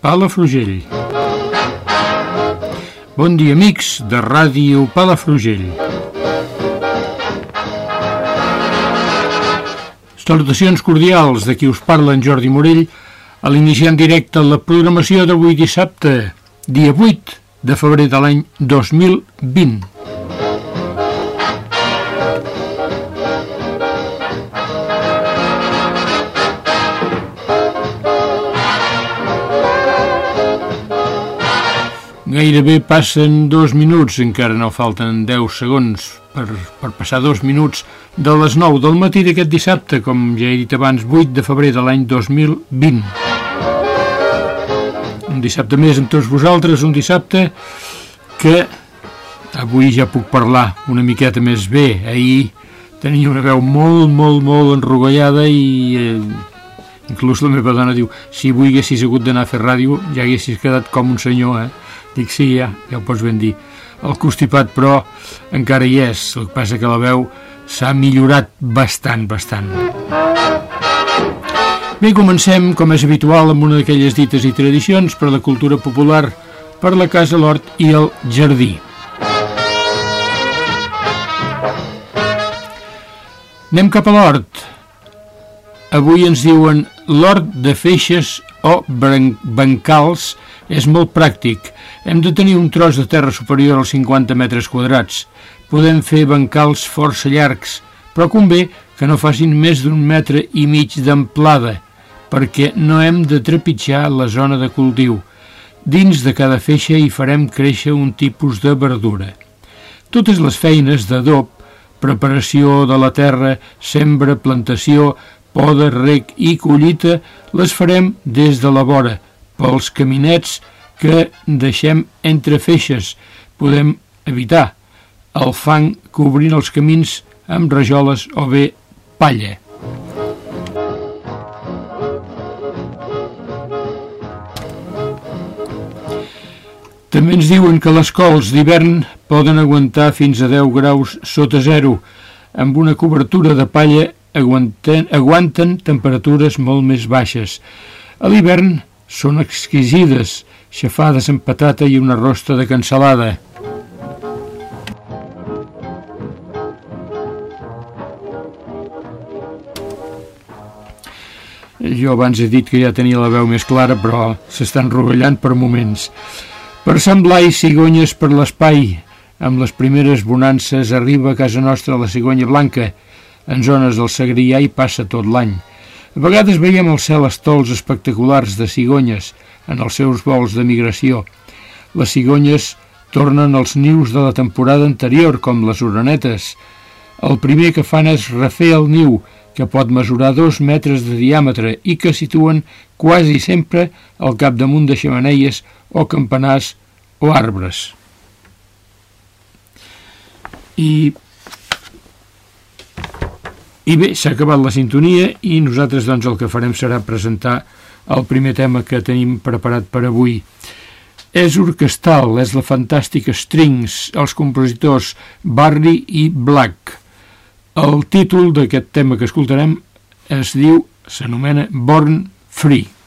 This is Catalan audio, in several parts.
Palafrugell. Bon dia, amics de Ràdio Palafrugell. Salutacions cordials de qui us parla en Jordi Morell a l'iniciar en directe la programació d'avui dissabte, dia 8 de febrer de l'any 2020. Gairebé passen dos minuts, encara no falten 10 segons per, per passar dos minuts de les 9 del matí d'aquest dissabte, com ja he dit abans, 8 de febrer de l'any 2020. Un dissabte més amb tots vosaltres, un dissabte que avui ja puc parlar una miqueta més bé. Ahir tenia una veu molt, molt, molt enrogallada i eh, inclús la meva dona diu si avui haguessis hagut d'anar a fer ràdio ja haguessis quedat com un senyor, eh? Dic, sí, ja, ja ho pots ben dir. El constipat, però, encara hi és. El que passa que la veu s'ha millorat bastant, bastant. Bé, comencem, com és habitual, amb una d'aquelles dites i tradicions per la cultura popular, per la casa, l'hort i el jardí. Anem cap a l'hort. Avui ens diuen l'hort de feixes o bancals és molt pràctic. Hem de tenir un tros de terra superior als 50 metres quadrats. Podem fer bancals força llargs, però convé que no facin més d'un metre i mig d'amplada, perquè no hem de trepitjar la zona de cultiu. Dins de cada feixa hi farem créixer un tipus de verdura. Totes les feines d'adob, preparació de la terra, sembra, plantació, poda, rec i collita les farem des de la vora, pels caminets que deixem entre feixes. Podem evitar el fang cobrint els camins amb rajoles o bé palla. També ens diuen que les cols d'hivern poden aguantar fins a 10 graus sota zero. Amb una cobertura de palla aguanten, aguanten temperatures molt més baixes. A l'hivern són exquisides, xafades amb patata i una rosta de cansalada. Jo abans he dit que ja tenia la veu més clara, però s'estan rovellant per moments. Per Sant Blai, cigonyes per l'espai. Amb les primeres bonances arriba a casa nostra la cigonya blanca. En zones del Segrià hi passa tot l'any. A vegades veiem al cel estols espectaculars de cigonyes en els seus vols de migració. Les cigonyes tornen als nius de la temporada anterior, com les uranetes. El primer que fan és refer el niu, que pot mesurar dos metres de diàmetre i que situen quasi sempre al capdamunt de xamaneies o campanars o arbres. I i bé, s'ha acabat la sintonia i nosaltres doncs el que farem serà presentar el primer tema que tenim preparat per avui. És orquestal, és la fantàstica Strings, els compositors Barry i Black. El títol d'aquest tema que escoltarem es diu, s'anomena Born Free.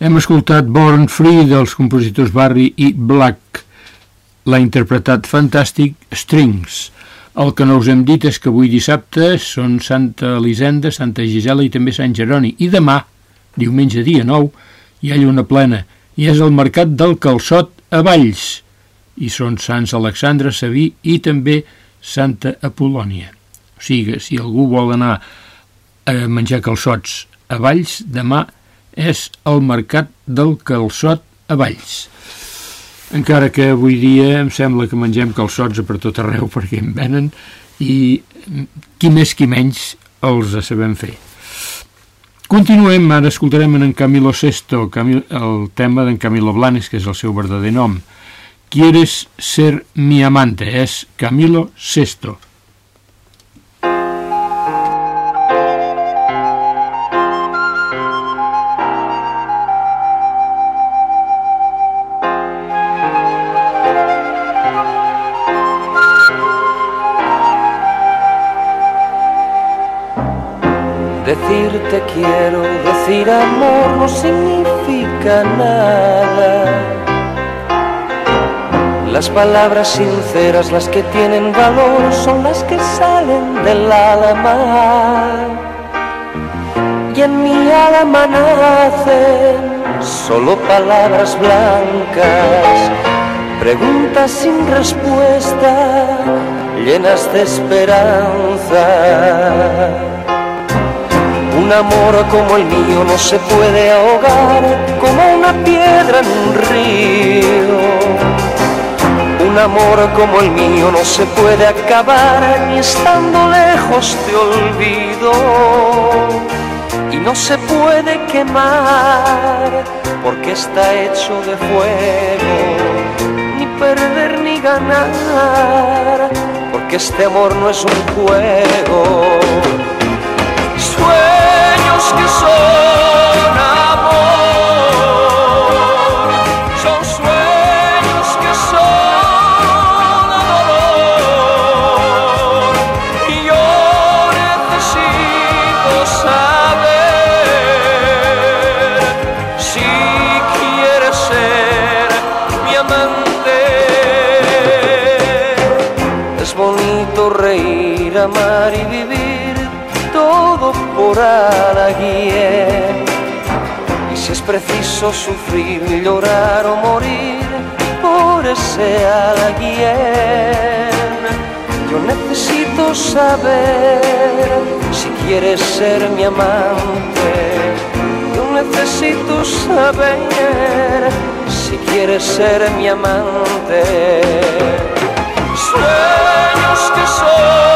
Hem escoltat Born Free dels compositors Barry i Black. L'ha interpretat Fantastic Strings. El que no us hem dit és que avui dissabte són Santa Elisenda, Santa Gisela i també Sant Jeroni. I demà, diumenge dia 9, hi ha lluna plena i és el mercat del calçot a Valls. I són Sants Alexandre, Sabí i també Santa Apolònia. O sigui, si algú vol anar a menjar calçots a Valls, demà és el mercat del calçot a Valls. Encara que avui dia em sembla que mengem calçots per tot arreu perquè en venen i qui més qui menys els sabem fer. Continuem, ara escoltarem en Camilo Sesto, el tema d'en Camilo Blanes, que és el seu verdader nom. Quieres ser mi amante, és Camilo Sesto. Quiero, decir amor no significa nada. Las palabras sinceras, las que tienen valor, son las que salen del alma. Y en mi alma nacen solo palabras blancas, preguntas sin respuesta, llenas de esperanza. Un amor como el mío no se puede ahogar como una piedra en un río. Un amor como el mío no se puede acabar ni estando lejos te olvido. Y no se puede quemar porque está hecho de fuego. Ni perder ni ganar porque este amor no es un juego que son es preciso sufrir, llorar o morir por ese alguien, yo necesito saber si quieres ser mi amante. Yo necesito saber si quieres ser mi amante. Sueños que son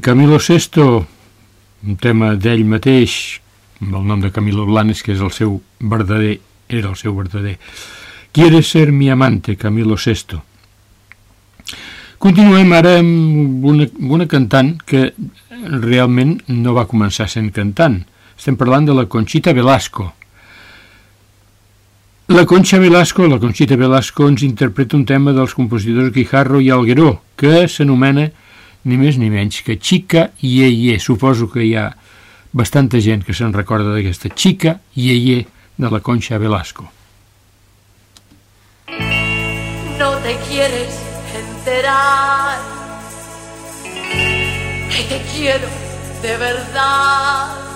Camilo Sesto, un tema d'ell mateix, amb el nom de Camilo Blanes, que és el seu verdader era el seu verdader. Quieres ser mi amante, Camilo Sesto. Continuem ara amb una, una cantant que realment no va començar sent cantant. Estem parlant de la Conchita Velasco. La Concha Velasco, la Conchita Velasco, ens interpreta un tema dels compositors Guijarro i Algueró, que s'anomena ni més ni menys que Chica Ye. Suposo que hi ha bastanta gent que se'n recorda d'aquesta Chica Ye de la Concha Velasco. No te quieres enterar que te quiero de verdad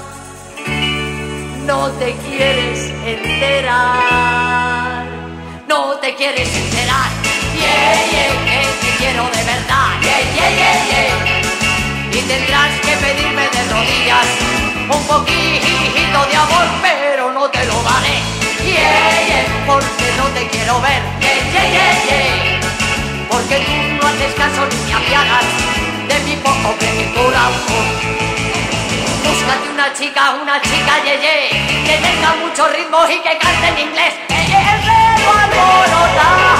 no te quieres enterar, no te quieres enterar, yeah, yeah, que te quiero de verdad, yeah, yeah, yeah, yeah. Y tendrás que pedirme de rodillas un poquito de amor, pero no te lo daré, yeah, yeah, porque no te quiero ver, yeah, yeah, yeah, yeah. Porque tú no haces caso ni me apiadas de mi poco corazón. Búscate una chica, una chica yeye, que tenga mucho ritmo y que cante en inglés. El pelo alborotado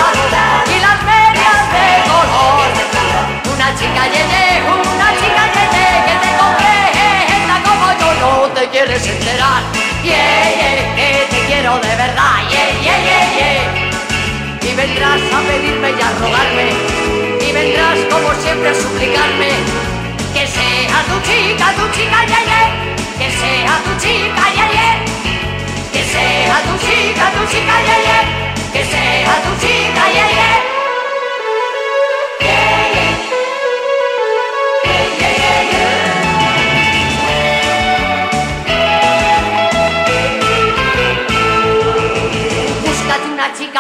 y las medias de chica yeye, una chica yeye, que te comprenda como yo no te quieres enterar. Yeah, yeah, que te quiero de verdad. Yeah, yeah, yeah, yeah. Y vendrás a pedirme y a rogarme. Y vendrás como siempre a suplicarme que sea tu chica, tu chica, ya, yeah. Que sea tu chica, ya, yeah. Que sea tu chica, tu chica, ya, yeah. Que sea tu chica, ya,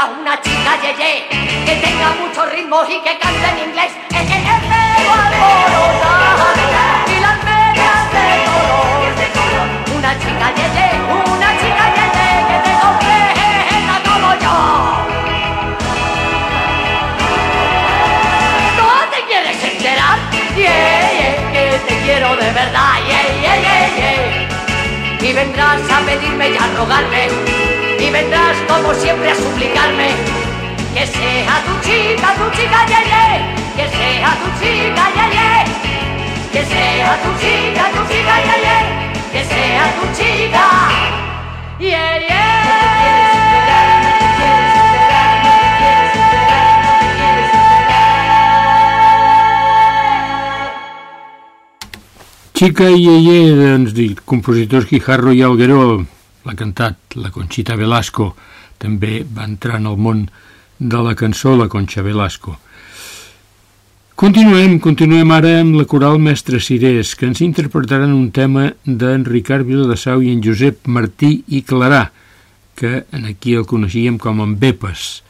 una chica, chica, ye, que tenga mucho ritmo y que cante en inglés. Eh, eh, eh, y las medias de color. Una chica, ye, ye, una chica, ye, ye, que te comprenda como yo. ¿No te quieres enterar? Que te quiero de verdad. Y vendrás a pedirme y a rogarme y vendrás como siempre a suplicarme. Que sea tu chica, tu chica, ye, ye, que sea tu chica, ye, ye, que sea tu chica, tu chica, ye, ye, que sea tu chica, ye, ye. Chica i Yeye, doncs, compositors Guijarro i Algueró, l'ha cantat la Conchita Velasco, també va entrar en el món de la cançó la Concha Velasco. Continuem, continuem ara amb la coral Mestre Cirés, que ens interpretaran un tema d'en Ricard Viladasau i en Josep Martí i Clarà, que en aquí el coneixíem com en Bepes.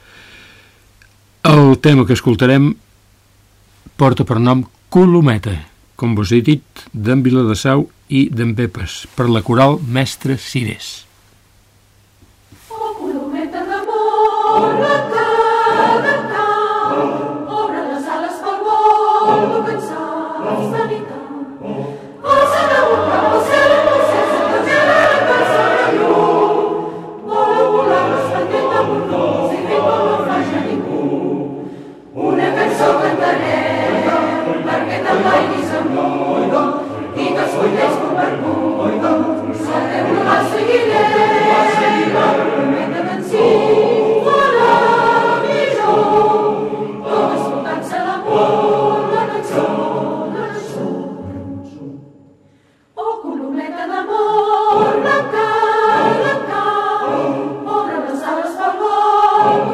El tema que escoltarem porta per nom Colometa, com vos he dit, d'en Viladasau i d'en Bepes, per la coral Mestre Cirés. Oh.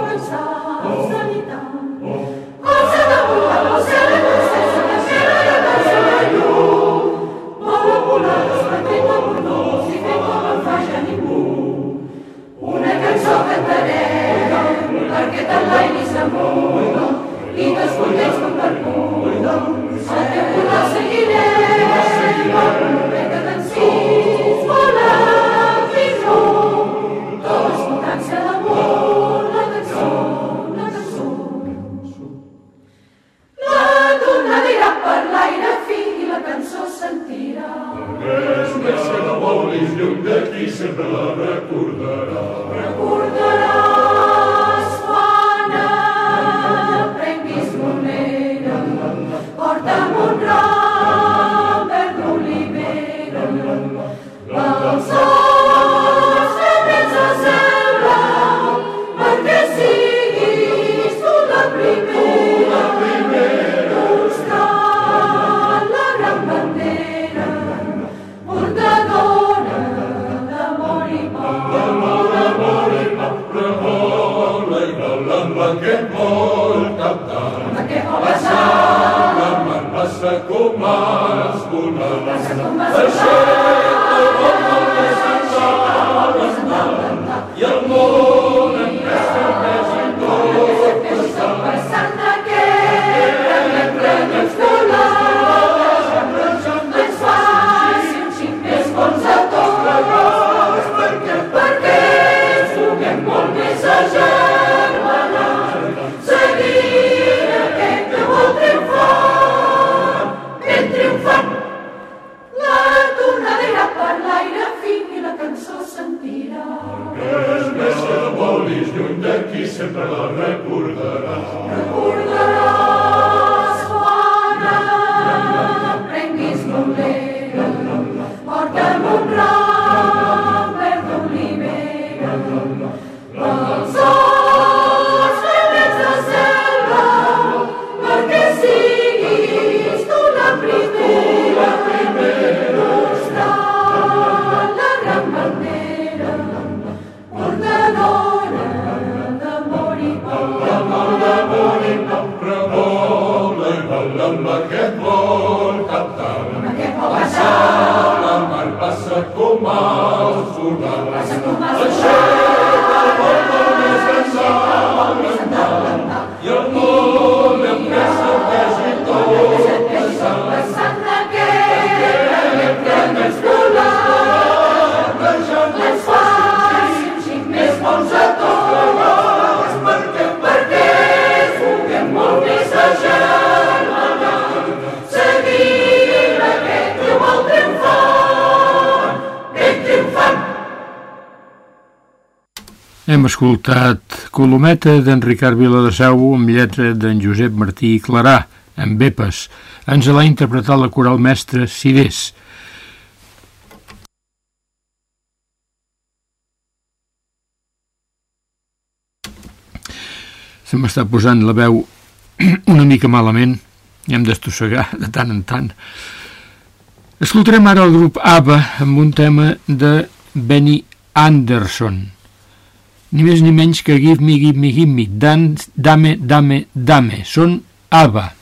escoltat Colometa d'en Ricard Viladasau amb lletra d'en Josep Martí i Clarà, en Bepes. Ens l'ha interpretat la coral mestra Sidés. Se m'està posant la veu una mica malament i hem d'estossegar de tant en tant. Escoltarem ara el grup ABBA amb un tema de Benny Anderson ni més ni menys que Give Me, Give Me, Give Me, Dan, Dame, Dame, Dame. Són ABBA.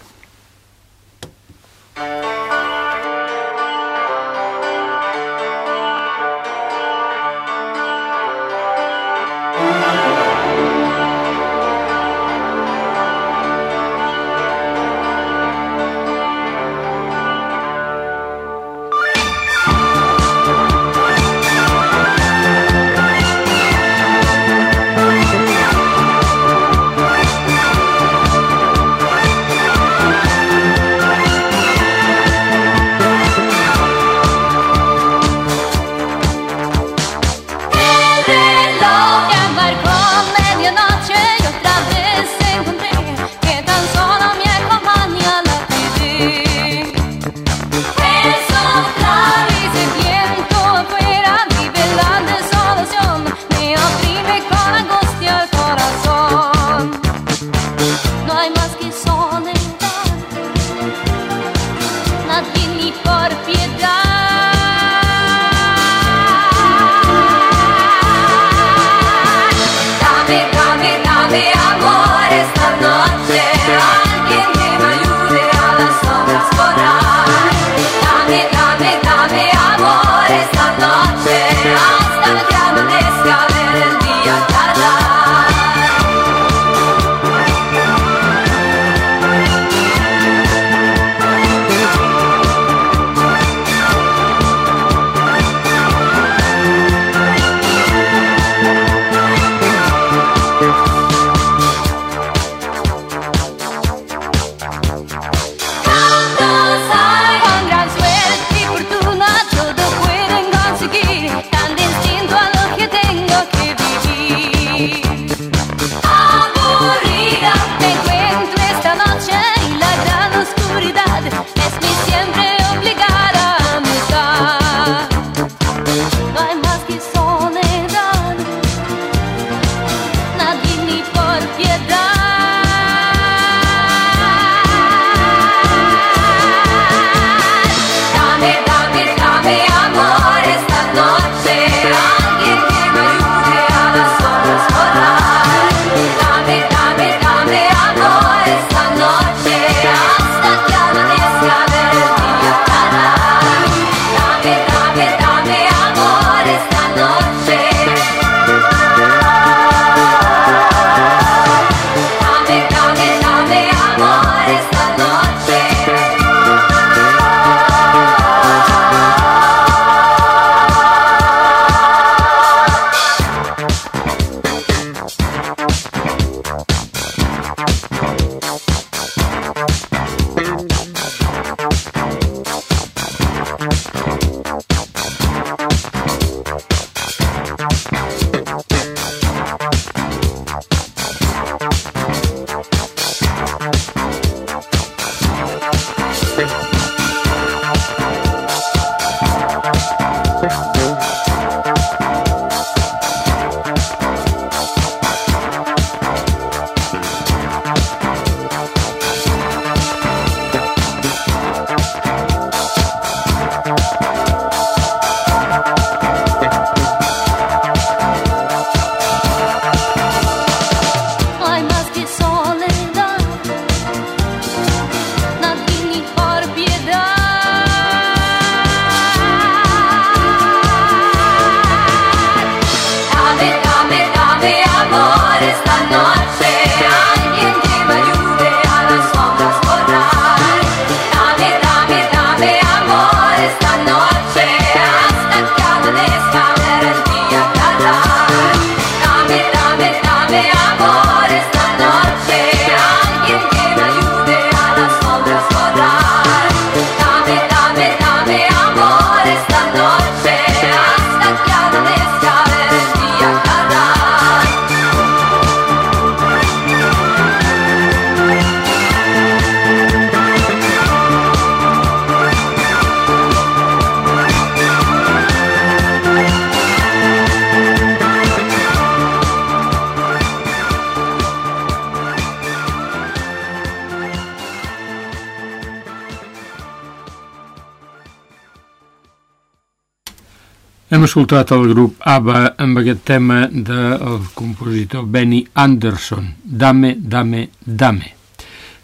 Escoltat el grup ABBA amb aquest tema del compositor Benny Anderson, Dame, Dame, Dame.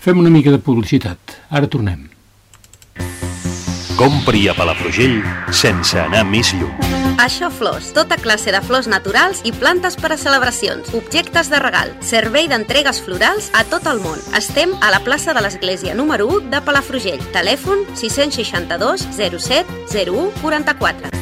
Fem una mica de publicitat. Ara tornem. Compri a Palafrugell sense anar més lluny. Això Flors, tota classe de flors naturals i plantes per a celebracions, objectes de regal, servei d'entregues florals a tot el món. Estem a la plaça de l'Església número 1 de Palafrugell. Telèfon 662 07 01 44.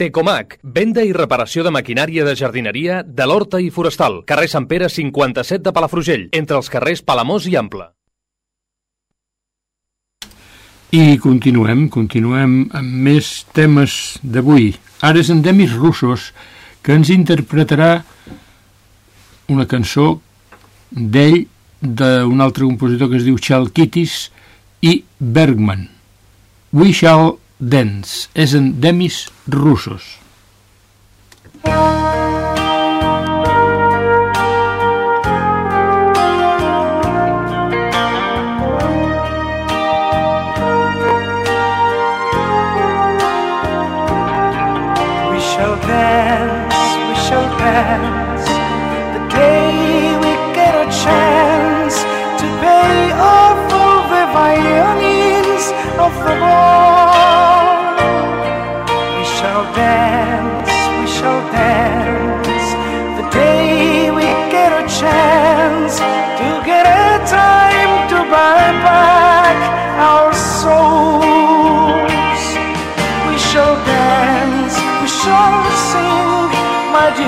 Tecomac, venda i reparació de maquinària de jardineria de l'Horta i Forestal, carrer Sant Pere 57 de Palafrugell, entre els carrers Palamós i Ample. I continuem, continuem amb més temes d'avui. Ara és en Demis Russos, que ens interpretarà una cançó d'ell, d'un altre compositor que es diu Chalkitis i Bergman. We Shall Dance. És en Demis Russos. We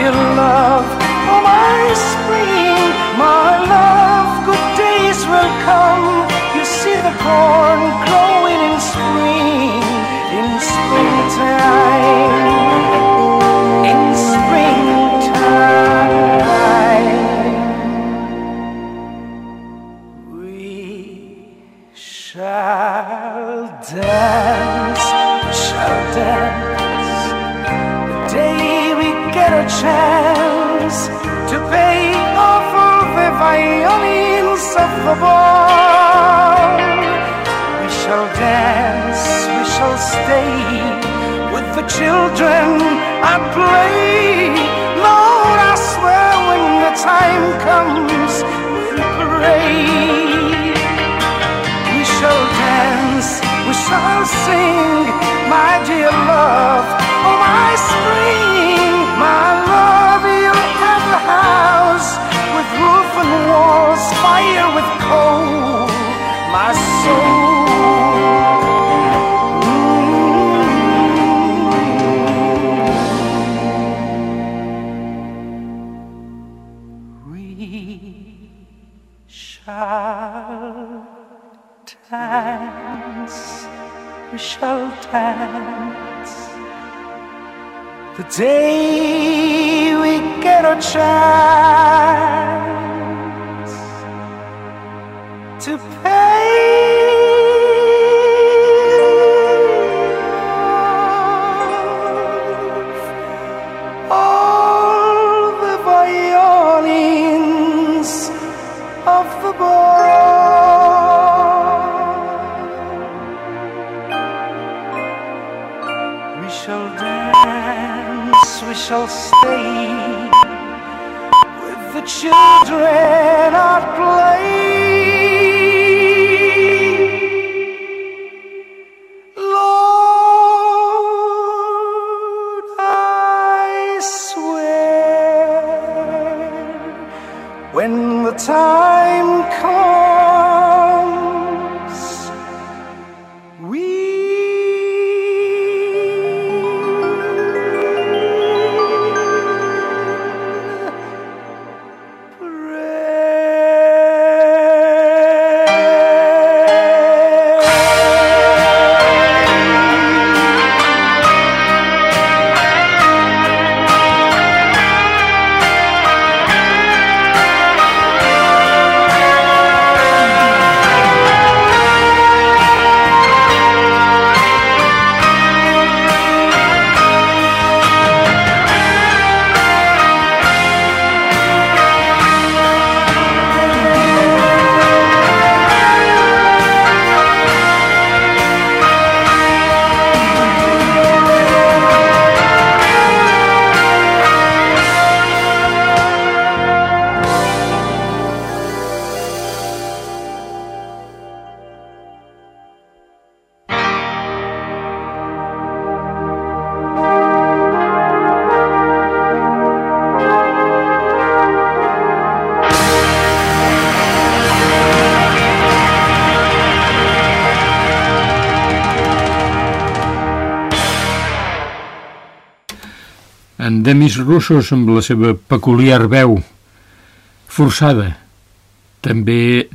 dear love, oh my spring, my love, good days will come. You see the corn growing in spring, in springtime, in springtime. We shall dance, chance to pay off all the violins of the ball. We shall dance, we shall stay with the children and play. Lord, I swear when the time comes, we'll parade. We shall dance, we shall sing, my dear love, Oh, my spring, my love. You'll have a house with roof and walls, fire with coal, my soul. We shall dance, we shall dance. The day we get a chance shall stay with the children at play. En Demis Russos amb la seva peculiar veu forçada. També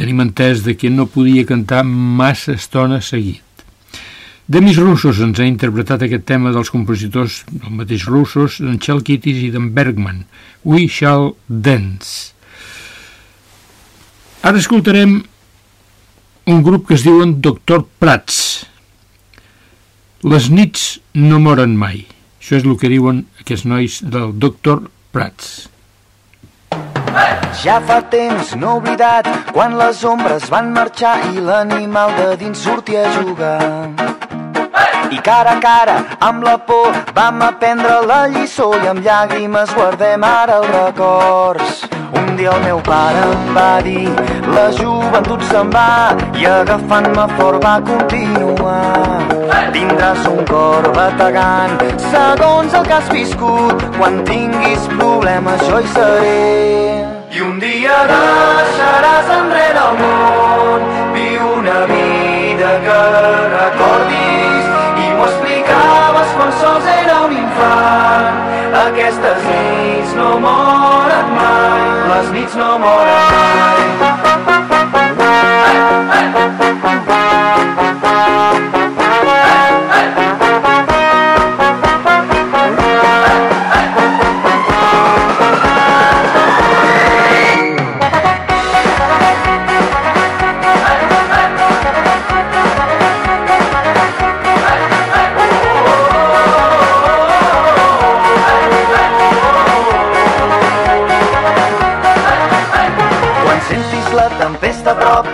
tenim entès de que no podia cantar massa estona seguit. Demis Russos ens ha interpretat aquest tema dels compositors del mateix Russos, d'en Chalkitis i d'en Bergman, We Shall Dance. Ara escoltarem un grup que es diuen Doctor Prats. Les nits no moren mai. Això és el que diuen aquests nois del Doctor Prats. Ja fa temps no oblidat quan les ombres van marxar i l'animal de dins sortia a jugar. I cara a cara amb la por vam aprendre la lliçó i amb llàgrimes guardem ara els records. Un dia el meu pare em va dir la joventut se'n va i agafant-me fort va continuar. Tindràs un cor bategant segons el que has viscut. Quan tinguis problemes jo hi seré. I un dia deixaràs enrere el món, viu una vida que recordis Aquestes nits no moren mai, les nits no moren mai.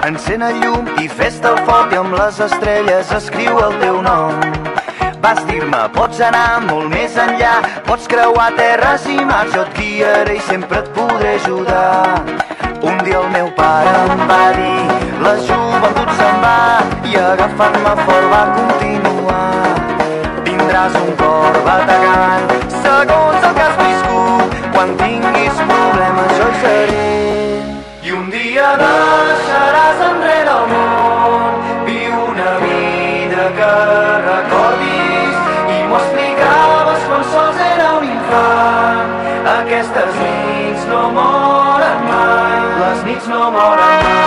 Encén el llum i fes-te el foc i amb les estrelles escriu el teu nom. Vas dir-me, pots anar molt més enllà, pots creuar terres i mars, jo et guiaré i sempre et podré ajudar. Un dia el meu pare em va dir, la joventut se'n va i agafant-me fort va continuar. Tindràs un cor bategant, segons el que has viscut, quan tinguis problemes jo hi seré. I un dia deixaràs don't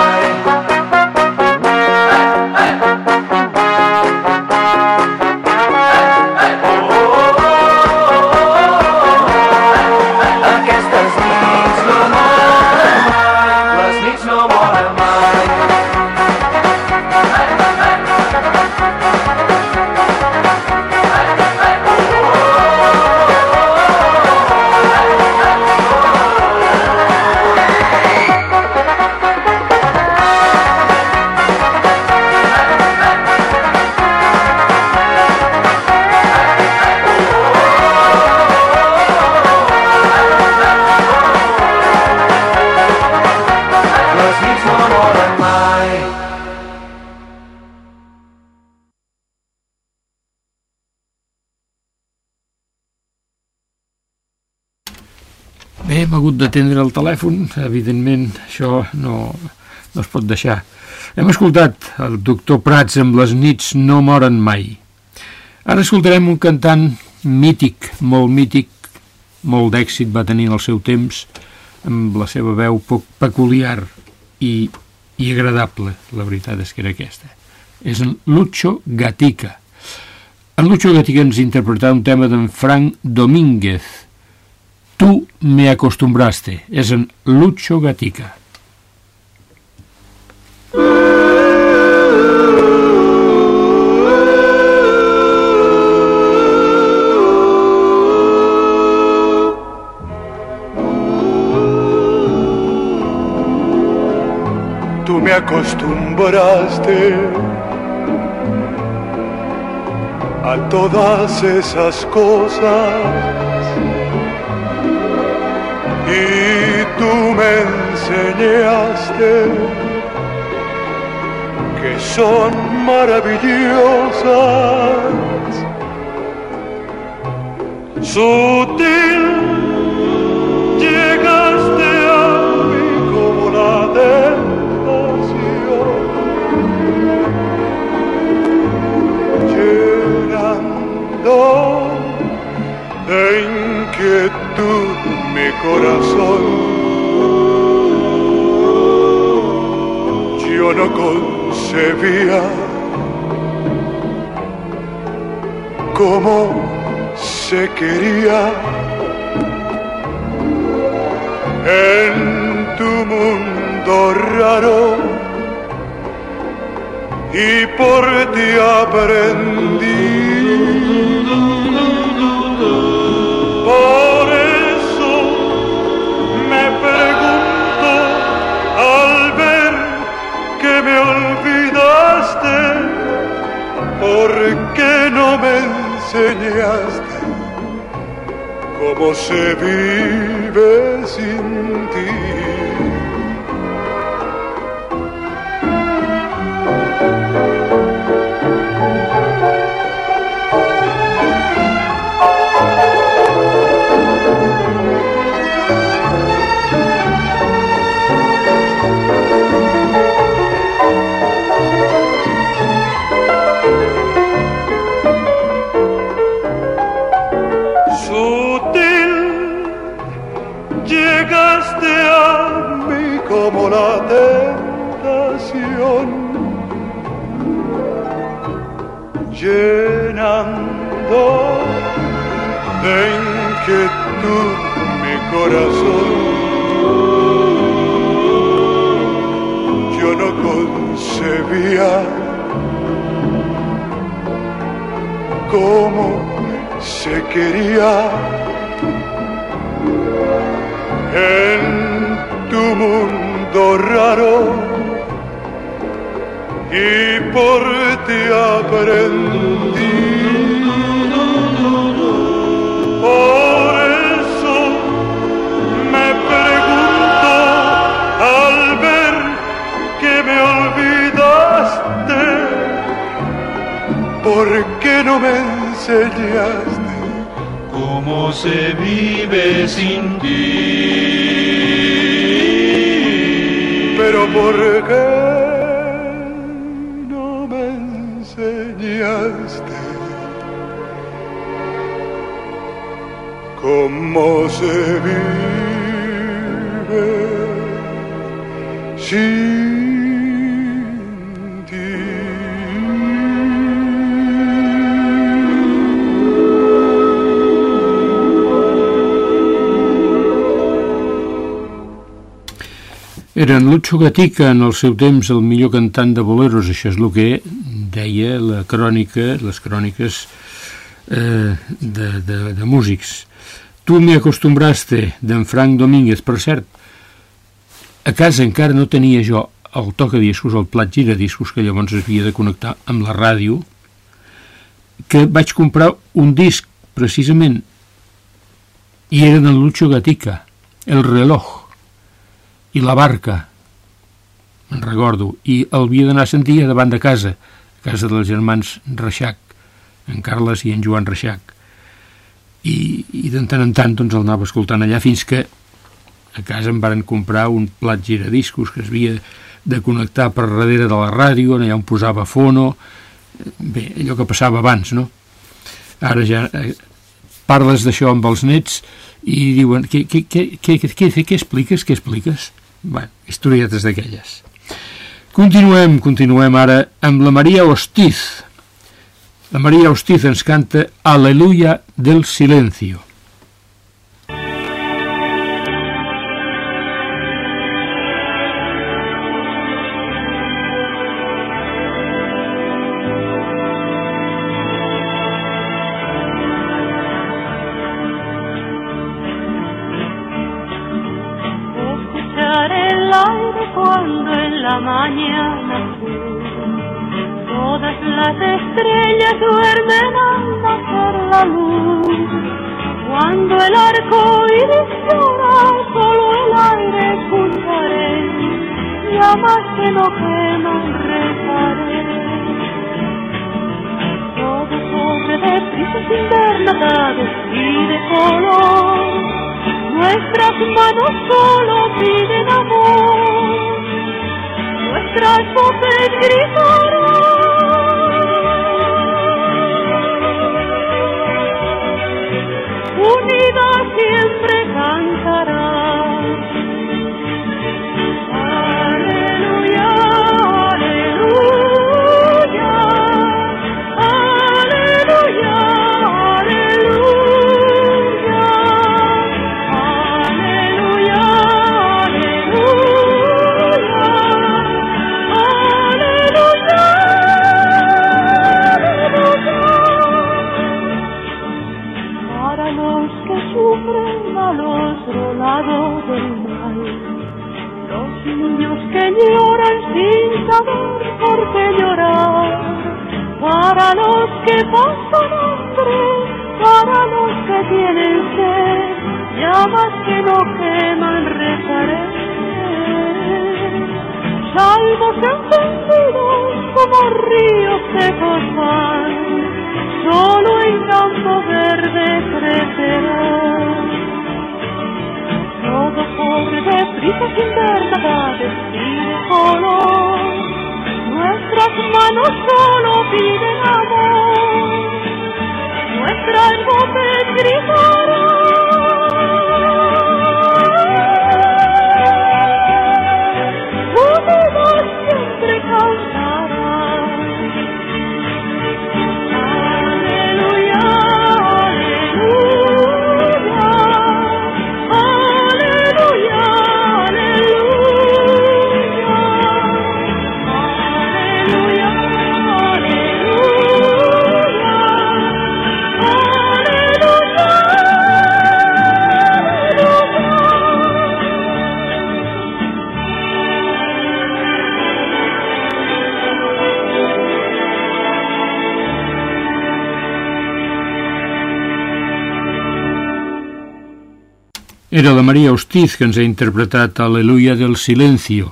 d'atendre el telèfon, evidentment això no, no es pot deixar. Hem escoltat el doctor Prats amb Les nits no moren mai. Ara escoltarem un cantant mític, molt mític, molt d'èxit va tenir en el seu temps, amb la seva veu poc peculiar i, i agradable, la veritat és que era aquesta. És en Lucho Gatica. En Lucho Gatica ens interpreta un tema d'en Frank Domínguez, Tu me acostumbraste, és en Lucho Gatica. Tú me acostumbraste a todas esas cosas tú me enseñaste que son maravillosas. Sutil llegaste a mí como la tentación, llenando de inquietud mi corazón. Yo no concebía cómo se quería en tu mundo raro y por ti aprendí. No me enseñaste cómo se vive sin ti? Era en Lucho Gatica, en el seu temps, el millor cantant de boleros. Això és el que deia la crònica, les cròniques eh, de, de, de músics. Tu me acostumbraste, d'en Frank Domínguez. Per cert, a casa encara no tenia jo el tocadiscos, el plat giradiscos, que llavors es havia de connectar amb la ràdio, que vaig comprar un disc, precisament, i era d'en Lucho Gatica, El reloj, i la barca, me'n recordo, i el havia d'anar a sentir davant de casa, a casa dels germans Reixac, en Carles i en Joan Reixac. I, i de tant en tant doncs, el anava escoltant allà fins que a casa em varen comprar un plat giradiscos que es havia de connectar per darrere de la ràdio, allà on posava fono, bé, allò que passava abans, no? Ara ja eh, parles d'això amb els nets i diuen, què, què, què, què, què, què expliques, què expliques? Bueno, historietes d'aquelles. Continuem, continuem ara amb la Maria Hostiz. La Maria Hostiz ens canta Aleluya del silencio. Nada y de color. Nuestras manos solo piden amor, nuestras voces gritarán, para los que pasan hambre, para los que tienen sed, llamas que no queman rezaré. Salmos encendidos como ríos secos van, solo en campo verde crecerán. Todo corre deprisa sin ver nada y de color manos solo piden amor. Nuestra voz gritará. Era la Maria Hostiz que ens ha interpretat Aleluia del Silencio.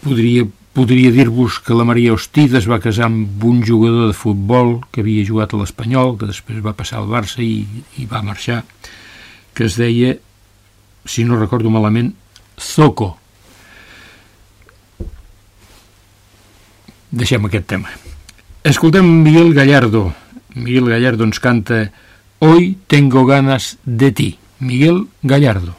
Podria, podria dir-vos que la Maria Hostiz es va casar amb un jugador de futbol que havia jugat a l'Espanyol, que després va passar al Barça i, i va marxar, que es deia, si no recordo malament, Zoco. Deixem aquest tema. Escoltem Miguel Gallardo. Miguel Gallardo ens canta Hoy tengo ganas de ti. Miguel Gallardo.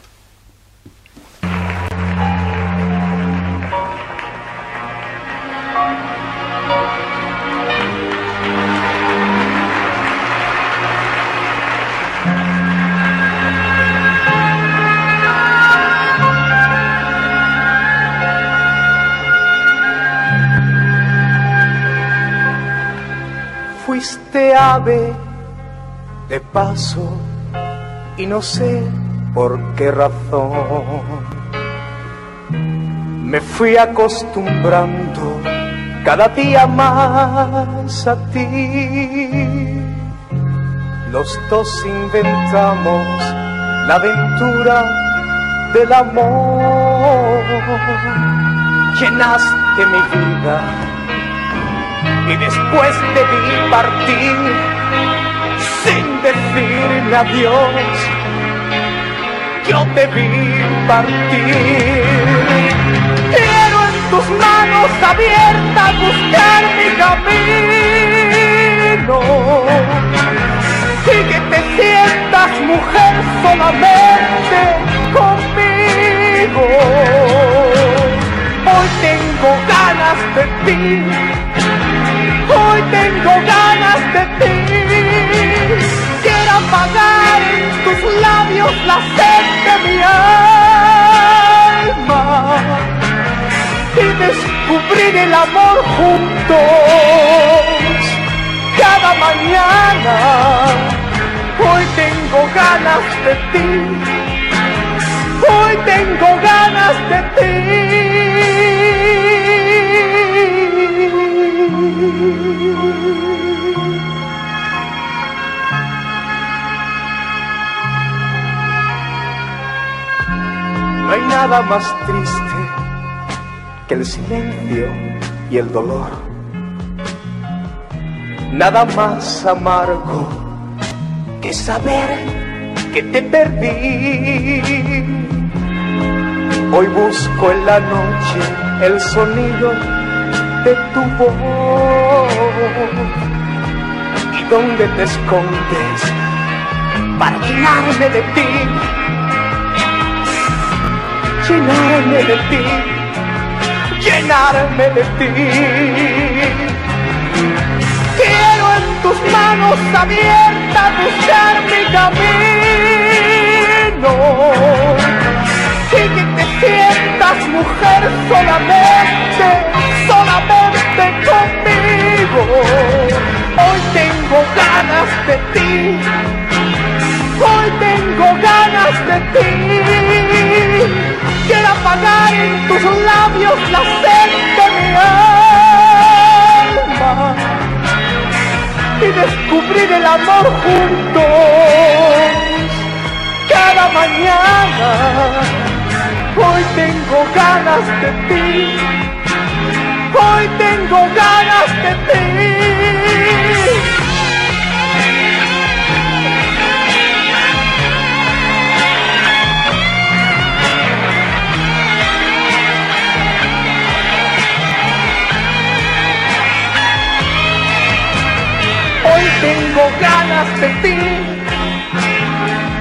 Fuiste ave de paso y no sé por qué razón me fui acostumbrando cada día más a ti. Los dos inventamos la aventura del amor. Llenaste mi vida y después de vi partir sin decirle adiós. Yo te vi partir. Quiero en tus manos abiertas buscar mi camino. Y que te sientas mujer solamente conmigo. Hoy tengo ganas de ti. Hoy tengo ganas de ti. Tus labios la sed de mi alma y descubrir el amor juntos cada mañana. Hoy tengo ganas de ti. Hoy tengo ganas de ti. Nada más triste que el silencio y el dolor. Nada más amargo que saber que te perdí. Hoy busco en la noche el sonido de tu voz. ¿Y dónde te escondes para llenarme de ti? Llenarme de ti, llenarme de ti. Quiero en tus manos abiertas buscar mi camino y que te sientas mujer solamente, solamente conmigo. Hoy tengo ganas de ti, hoy tengo ganas de ti. Tus labios la sed de mi alma y descubrir el amor juntos cada mañana. Hoy tengo ganas de ti, hoy tengo ganas de ti. Tengo ganas de ti.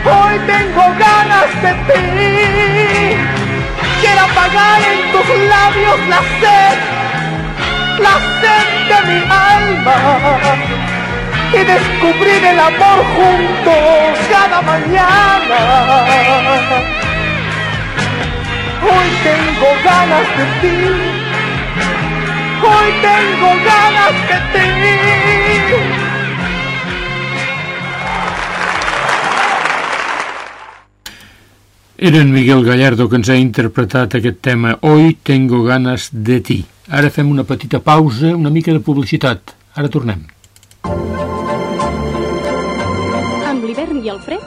Hoy tengo ganas de ti. Quiero apagar en tus labios la sed, la sed de mi alma. Y descubrir el amor juntos cada mañana. Hoy tengo ganas de ti. Hoy tengo ganas de ti. Era en Miguel Gallardo que ens ha interpretat aquest tema Hoy tengo ganas de ti. Ara fem una petita pausa, una mica de publicitat. Ara tornem. Amb l'hivern i el fred,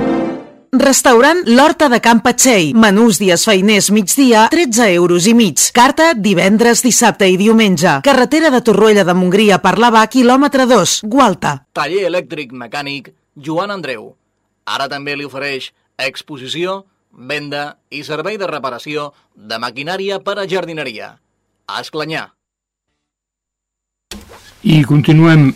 Restaurant L'Horta de Can Patxell. Menús dies feiners migdia, 13 euros i mig. Carta divendres, dissabte i diumenge. Carretera de Torroella de Montgria per l'Ava, quilòmetre 2, Gualta. Taller elèctric mecànic Joan Andreu. Ara també li ofereix exposició, venda i servei de reparació de maquinària per a jardineria. A Esclanyà. I continuem...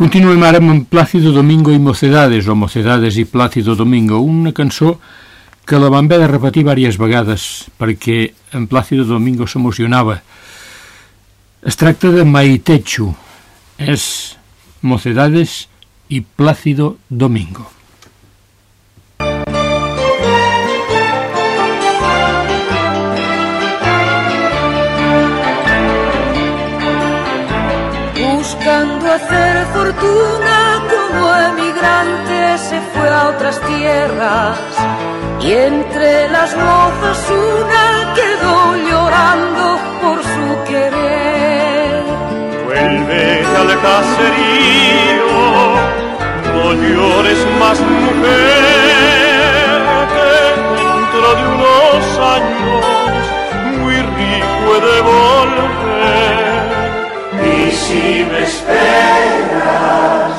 Continuem ara amb Plàcido Domingo i Mocedades, o Mocedades i Plàcido Domingo, una cançó que la van haver de repetir diverses vegades perquè en Plàcido Domingo s'emocionava. Es tracta de Maitechu, és Mocedades i Plácido Domingo. Como emigrante se fue a otras tierras y entre las mozas una quedó llorando por su querer. Vuelve al caserío, no llores más mujer, que dentro de unos años muy rico he de volver. Y si me esperas,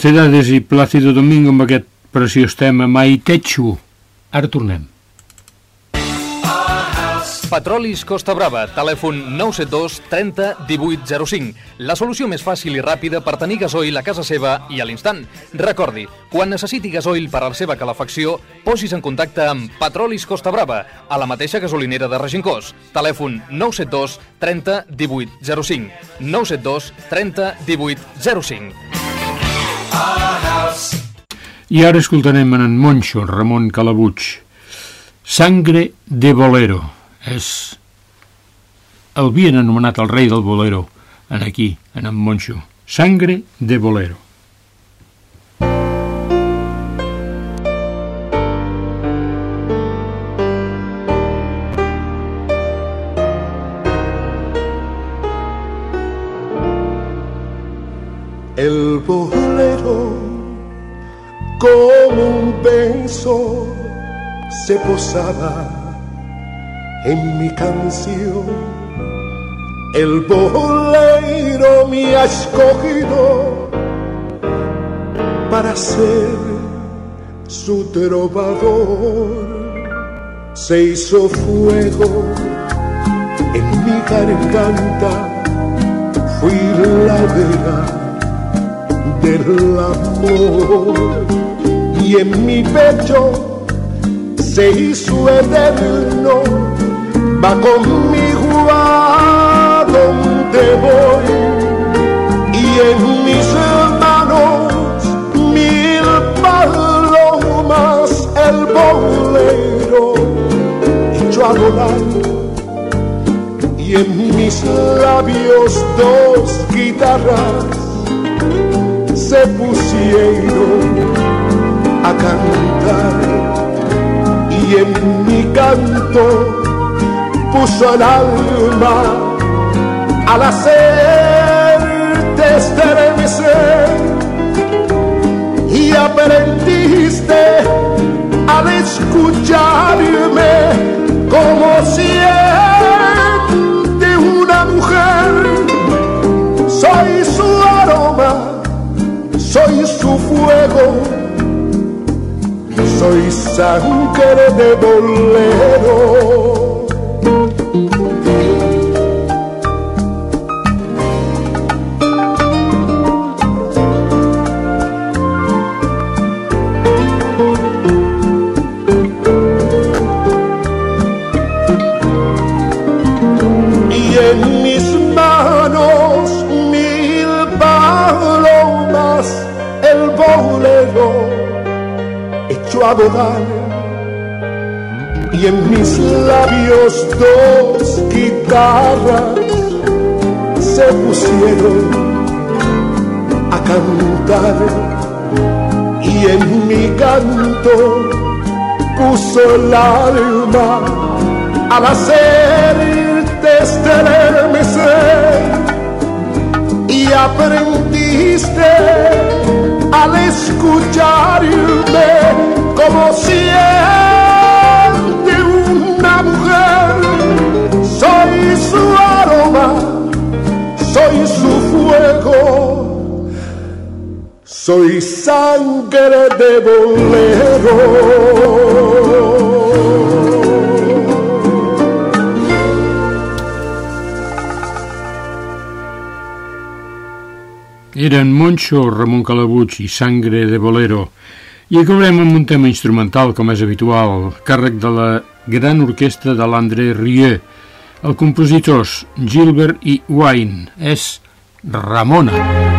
Mocedades i Plácido Domingo amb aquest preciós tema Maitechu. Ara tornem. Petrolis Costa Brava, telèfon 972 30 18 05. La solució més fàcil i ràpida per tenir gasoil a casa seva i a l'instant. Recordi, quan necessiti gasoil per a la seva calefacció, posis en contacte amb Petrolis Costa Brava, a la mateixa gasolinera de Regincós. Telèfon 972 30 18 05. 972 30 18 05. I ara escoltarem en en Monxo, Ramon Calabuig. Sangre de bolero. És... El havien anomenat el rei del bolero, en aquí, en en Monxo. Sangre de bolero. El bolero, como un beso, se posaba en mi canción. El bolero me ha escogido para ser su trovador. Se hizo fuego en mi garganta, fui la vera del amor y en mi pecho se hizo eterno. Va conmigo a donde voy y en mis manos mil palomas el bolero echó a volar y en mis labios dos guitarras se pusieron a cantar. Y en mi canto puso el alma al hacerte estremecer y aprendiste al escucharme como siente una mujer. Soy su aroma soy su fuego, soy sangre de bolero. Y en mis labios dos guitarras se pusieron a cantar. Y en mi canto puso el alma al hacerte estremecer. Y aprendiste al escucharme como siente una mujer. Soy su aroma, soy su fuego, soy sangre de bolero. Eren Monxo, Ramon Calabuig i Sangre de Bolero. I acabarem amb un tema instrumental, com és habitual, càrrec de la gran orquestra de l'André Rieu. El compositors Gilbert i Wine és Ramona. Thank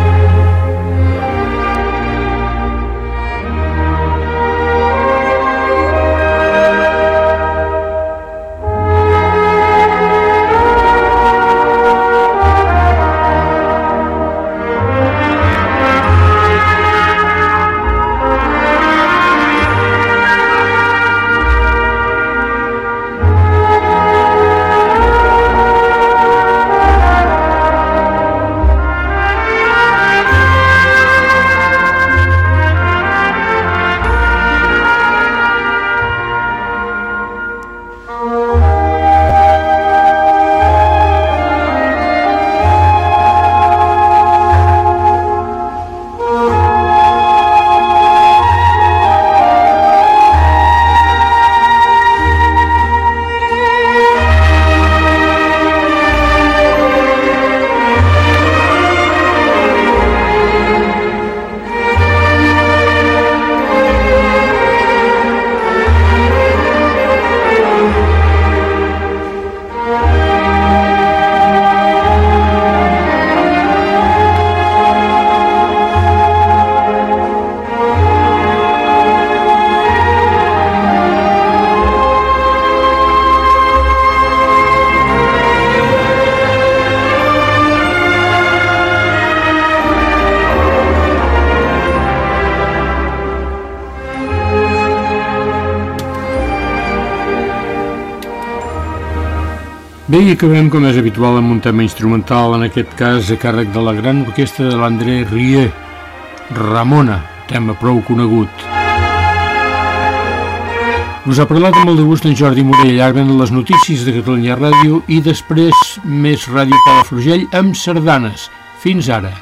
Bé, i acabem, com és habitual, amb un tema instrumental, en aquest cas a càrrec de la gran orquestra de l'André Rieu, Ramona, tema prou conegut. Us ha parlat amb el de gust en Jordi Morell, ara les notícies de Catalunya Ràdio i després més Ràdio Palafrugell amb sardanes. Fins ara.